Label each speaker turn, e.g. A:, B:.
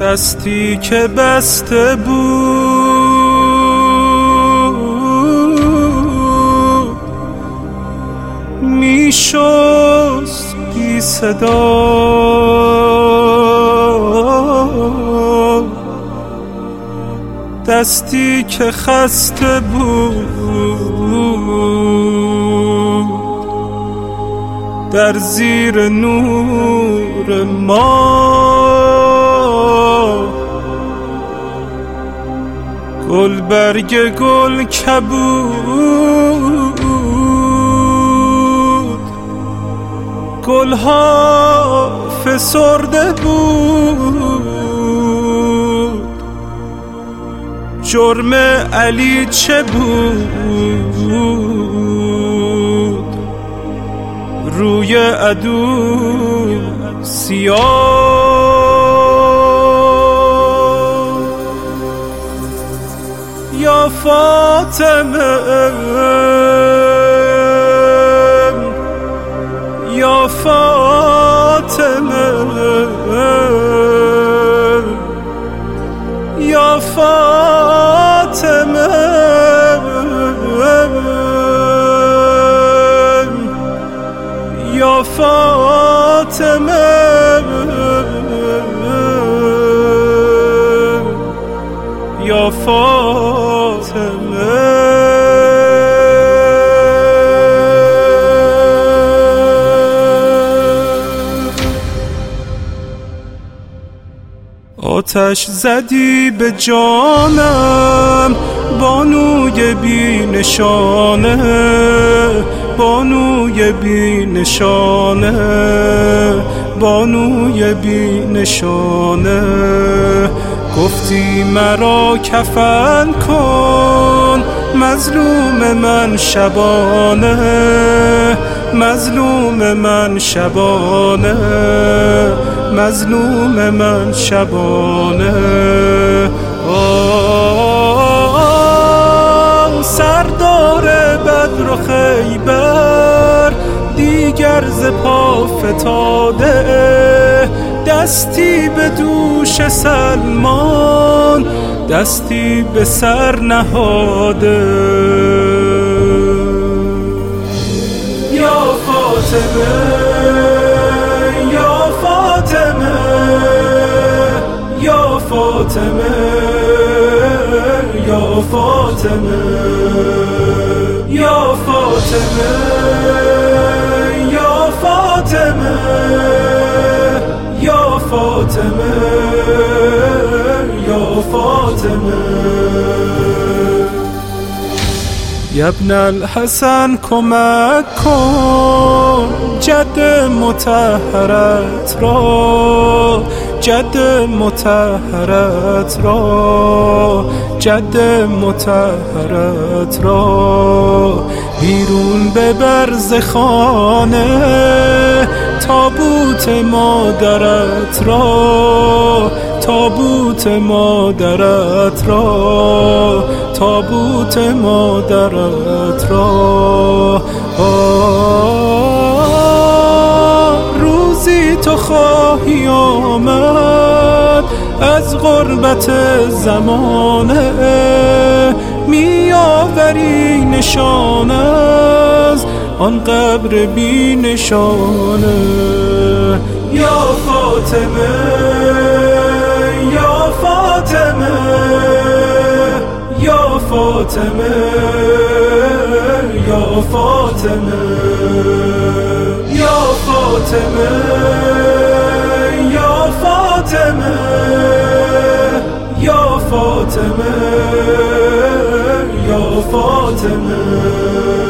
A: دستی که بسته بود. میشست بی صدا. دستی که خسته بود. در زیر نور ما. گل برگ گل کبود. گل ها فسرده بود. جرم علی چه بود؟ روی عدو سیاه يا فاطمة يا فاطمة يا فاطمة يا فاطمة يا فاطمة آتش زدی به جانم بانوی بی نشانه بانوی بی نشانه بانوی بی نشانه گفتی مرا کفن کن. مظلوم من شبانه مظلوم من شبانه مظلوم من شبانه. آه سردار بدر و خیبر دیگر ز پا فتاده. دستی به دوش سلمان دستی به سر نهاده. یا فاطمه یا فاطمه یا فاطمه یا فاطمه یا فاطمه. فاطمه یا فاطمه. یا ابن الحسن کمک کن جد متحرت را. جد متحرت را جد متحرت را. بیرون ببر خانه تابوت مادرت را تابوت مادرت را تابوت مادرت را. روزی تو خواهی آمد از غربت زمانه میآوری نشان از آن قبر بی نشانه. یا فاطمه یا فاطمه یا فاطمه یا فاطمه یا فاطمه یا فاطمه یا فاطمه یا فاطمه.